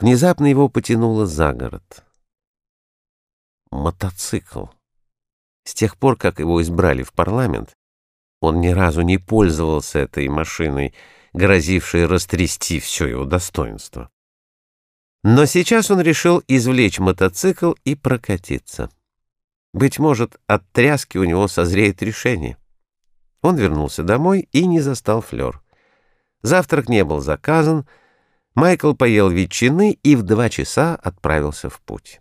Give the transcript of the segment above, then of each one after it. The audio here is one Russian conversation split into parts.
Внезапно его потянуло за город. Мотоцикл. С тех пор, как его избрали в парламент, он ни разу не пользовался этой машиной, грозившей растрясти все его достоинство. Но сейчас он решил извлечь мотоцикл и прокатиться. Быть может, от тряски у него созреет решение. Он вернулся домой и не застал Флёр. Завтрак не был заказан, Майкл поел ветчины и в два часа отправился в путь.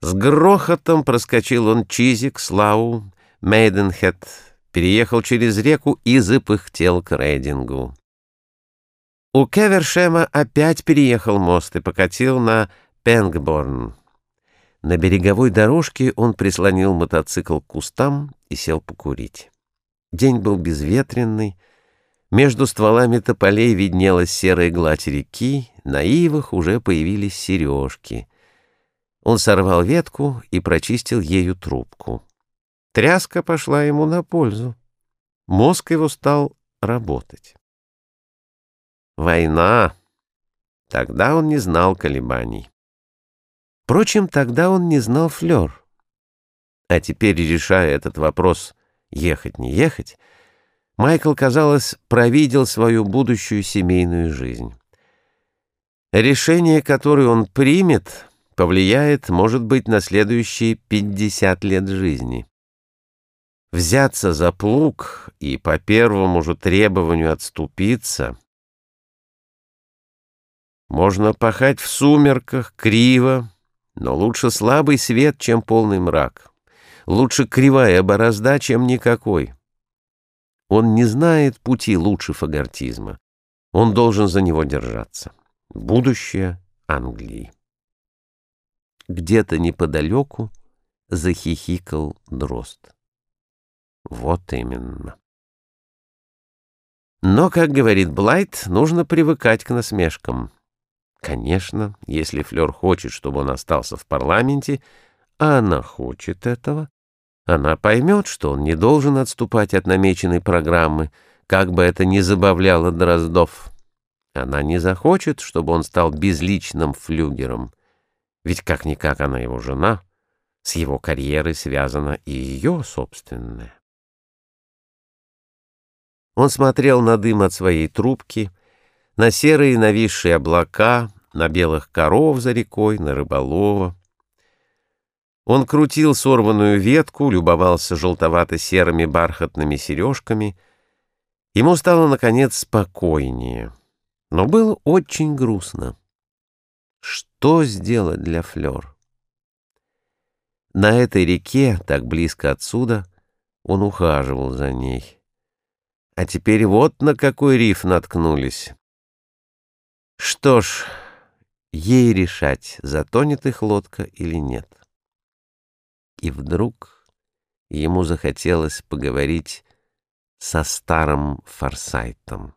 С грохотом проскочил он Чизик, Слау, Мейденхед, переехал через реку и запыхтел к Рейдингу. У Кевершема опять переехал мост и покатил на Пенгборн. На береговой дорожке он прислонил мотоцикл к кустам и сел покурить. День был безветренный, между стволами тополей виднелась серая гладь реки, на ивах уже появились сережки. Он сорвал ветку и прочистил ею трубку. Тряска пошла ему на пользу. Мозг его стал работать. Война. Тогда он не знал колебаний. Впрочем, тогда он не знал флёр. А теперь, решая этот вопрос, ехать не ехать, Майкл, казалось, провидел свою будущую семейную жизнь. Решение, которое он примет, повлияет, может быть, на следующие 50 лет жизни. Взяться за плуг и по первому же требованию отступиться можно пахать в сумерках, криво, но лучше слабый свет, чем полный мрак. Лучше кривая борозда, чем никакой. Он не знает пути лучше фагортизма. Он должен за него держаться. Будущее Англии. Где-то неподалеку захихикал дрозд. Вот именно. Но, как говорит Блайт, нужно привыкать к насмешкам. Конечно, если Флёр хочет, чтобы он остался в парламенте, а она хочет этого, она поймет, что он не должен отступать от намеченной программы, как бы это ни забавляло Дроздов. Она не захочет, чтобы он стал безличным флюгером, ведь как-никак она его жена, с его карьерой связана и ее собственная. Он смотрел на дым от своей трубки, на серые нависшие облака, на белых коров за рекой, на рыболова. Он крутил сорванную ветку, любовался желтовато-серыми бархатными сережками. Ему стало, наконец, спокойнее. Но было очень грустно. Что сделать для Флёр? На этой реке, так близко отсюда, он ухаживал за ней. А теперь вот на какой риф наткнулись. Что ж, ей решать, затонет их лодка или нет. И вдруг ему захотелось поговорить со старым Форсайтом.